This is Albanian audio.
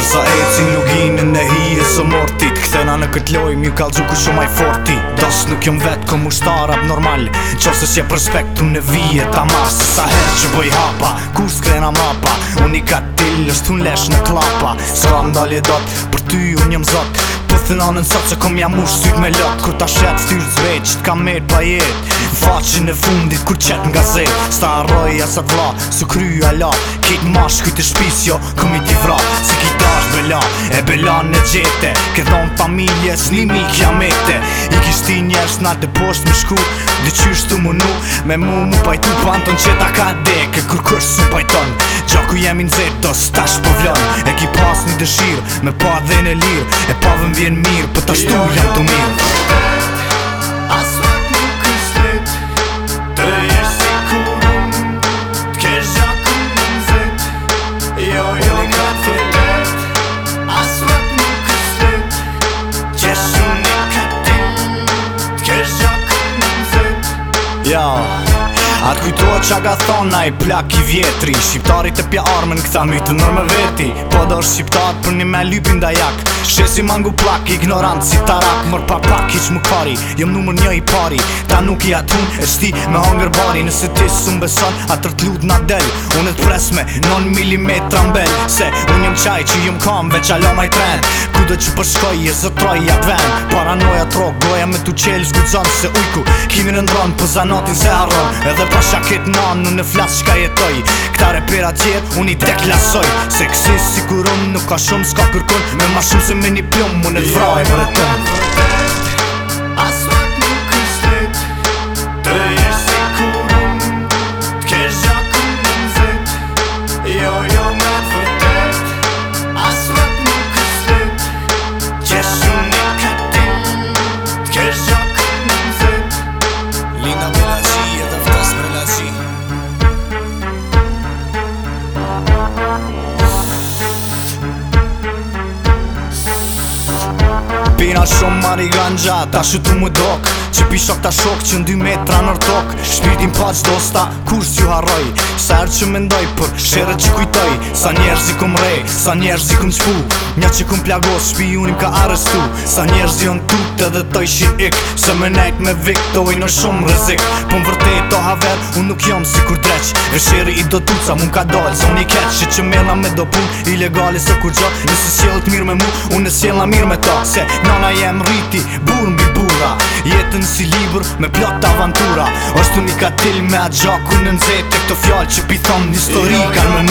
Ndërsa e cim luginë në hi e së mortit Këthena në këtë loj mi u kalë gjuku shumaj forti Dosë nuk jom vetë kom ushtë abnormal normal Qosë është e prospektu në vijet ta masë Sa herë që bëj hapa, kur s'krena mapa Unë i ka tilë, është unë lesh në klapa Sra ndalje dot, për ty unë jom zot Të thëna në që kom jam ushtë syk me lot Kur ta shetë styrë zveq, që t'ka mërë pa jet Faqin e fundit, kur qetë nga zi Sta arroja sa t'la, su Kejt mash, kujt e shpis, jo, kom i t'i vrat ki Belan në gjete Ke familje që nimi i kiamete I kishti njërës nga të posht më shku Dhe qysh të munu Me mu mu pajtu panton që ta ka dek E kur kërsh si pajton Gjaku jemi në zetë Do stash po vlon E ki pas një dëshir Me pa dhe në lir E pa dhe më vjen mir Po të shtu jam të mirë 要。A t'kujtua qa ka thon i plak i vjetri Shqiptarit e pja armën këta mi të nërme veti Po do është shqiptar për një me lypin da jak Shesi mangu plak, ignorant si tarak Mërë pa pak, hiq më kari, jëm numër një i pari Ta nuk i atun, e shti me hongër bari Nëse ti së mbeson, atër t'lut nga del Unë e t'pres me non milimetra mbel Se unë jëm qaj që jëm kam, veç alo maj tren Kudo që përshkoj, e zëtroj jatë ven Paranoja trok, goja me t'u qelë zgudzon Se ujku, kimin e ndron, pëzanotin se arron Edhe pasha kit nan në, në flas shka jetoj këta repera jet un i deklasoj se kësi sigurum nuk ka shumë s'ka kërkon me ma shumë se me një plumb unë e vraj më në tëmë Bye. Bira shumë mari ganja, ta shutu më dok Që shok ta shok që ndy metra nër tok Shpirtin pa qdo sta, kur s'ju haroj Sa erë që mendoj, për shere që kujtoj Sa njerë zi kum rej, sa njerë zi kum qpu Nja që kum plagos, shpi unim ka arestu Sa njerë zi on tut edhe të ishi ik Se me nejt me vik, të ojnë shumë rëzik Po më vërtej të haver, unë nuk jam si kur dreq E shere i do tut sa mun ka dojnë Zon i keq, që që mela me do pun se kur gjo, nëse s'jellë t'mir me mu Unë s'jellë mir me ta, se, Njona jem rriti, bur mbi bura Jetën si libur me plot avantura është unika katil me a gjakur në nëzete Këto fjallë që pithon një stori në